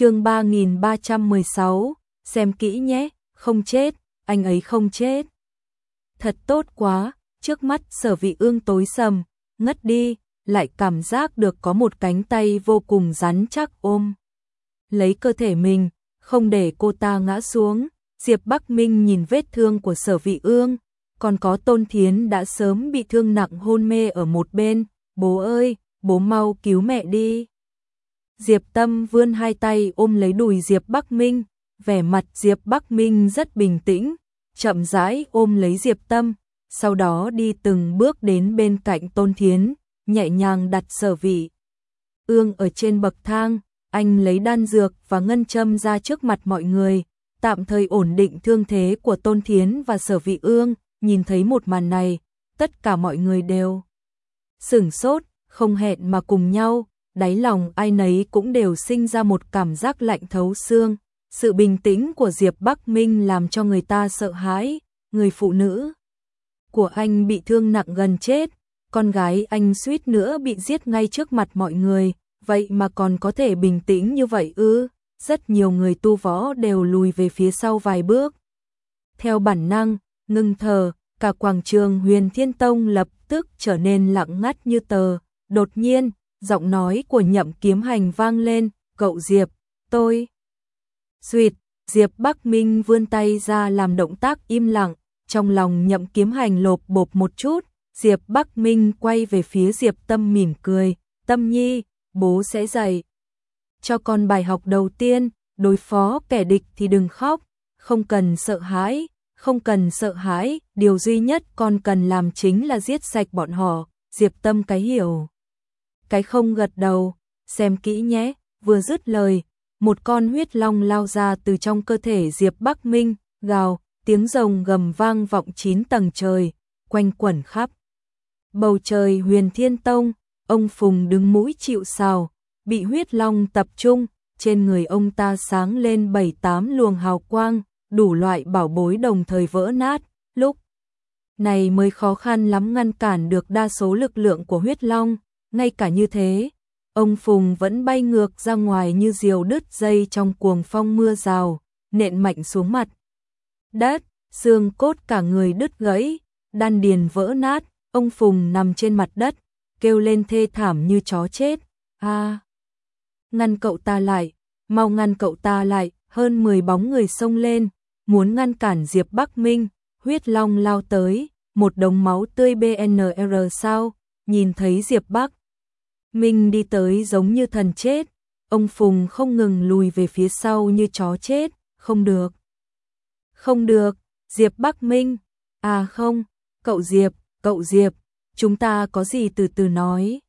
chương 3316, xem kỹ nhé, không chết, anh ấy không chết. Thật tốt quá, trước mắt sở vị ương tối sầm, ngất đi, lại cảm giác được có một cánh tay vô cùng rắn chắc ôm. Lấy cơ thể mình, không để cô ta ngã xuống, Diệp Bắc Minh nhìn vết thương của sở vị ương, còn có tôn thiến đã sớm bị thương nặng hôn mê ở một bên, bố ơi, bố mau cứu mẹ đi. Diệp Tâm vươn hai tay ôm lấy đùi Diệp Bắc Minh, vẻ mặt Diệp Bắc Minh rất bình tĩnh, chậm rãi ôm lấy Diệp Tâm, sau đó đi từng bước đến bên cạnh Tôn Thiến, nhẹ nhàng đặt sở vị. Ương ở trên bậc thang, anh lấy đan dược và ngân châm ra trước mặt mọi người, tạm thời ổn định thương thế của Tôn Thiến và sở vị ương, nhìn thấy một màn này, tất cả mọi người đều sửng sốt, không hẹn mà cùng nhau, đáy lòng ai nấy cũng đều sinh ra một cảm giác lạnh thấu xương. Sự bình tĩnh của Diệp Bắc Minh làm cho người ta sợ hãi, người phụ nữ của anh bị thương nặng gần chết, con gái anh suýt nữa bị giết ngay trước mặt mọi người, vậy mà còn có thể bình tĩnh như vậy ư? Rất nhiều người tu võ đều lùi về phía sau vài bước. Theo bản năng, ngưng thở, cả quảng trường Huyền Thiên Tông lập tức trở nên lặng ngắt như tờ. Đột nhiên, giọng nói của nhậm kiếm hành vang lên, cậu Diệp, tôi. Xuyệt, Diệp Bắc Minh vươn tay ra làm động tác im lặng, trong lòng nhậm kiếm hành lộp bộp một chút, Diệp Bắc Minh quay về phía Diệp Tâm mỉm cười, Tâm Nhi, bố sẽ dạy. Cho con bài học đầu tiên, đối phó kẻ địch thì đừng khóc, không cần sợ hãi, không cần sợ hãi, điều duy nhất con cần làm chính là giết sạch bọn họ, Diệp Tâm cái hiểu. Cái không gật đầu, xem kỹ nhé, vừa dứt lời, một con huyết long lao ra từ trong cơ thể Diệp Bắc Minh, gào, tiếng rồng gầm vang vọng chín tầng trời, quanh quẩn khắp. Bầu trời huyền thiên tông, ông Phùng đứng mũi chịu sào, bị huyết long tập trung, trên người ông ta sáng lên bảy tám luồng hào quang, đủ loại bảo bối đồng thời vỡ nát, lúc này mới khó khăn lắm ngăn cản được đa số lực lượng của huyết long, ngay cả như thế, ông Phùng vẫn bay ngược ra ngoài như diều đứt dây trong cuồng phong mưa rào, nện mạnh xuống mặt. Đất, xương cốt cả người đứt gãy, đan điền vỡ nát, ông Phùng nằm trên mặt đất, kêu lên thê thảm như chó chết. A! ngăn cậu ta lại, mau ngăn cậu ta lại, hơn 10 bóng người xông lên, muốn ngăn cản Diệp Bắc Minh, huyết long lao tới, một đống máu tươi BNR sao, nhìn thấy Diệp Bắc Minh đi tới giống như thần chết, ông Phùng không ngừng lùi về phía sau như chó chết, không được. Không được, Diệp Bắc Minh, à không, cậu Diệp, cậu Diệp, chúng ta có gì từ từ nói.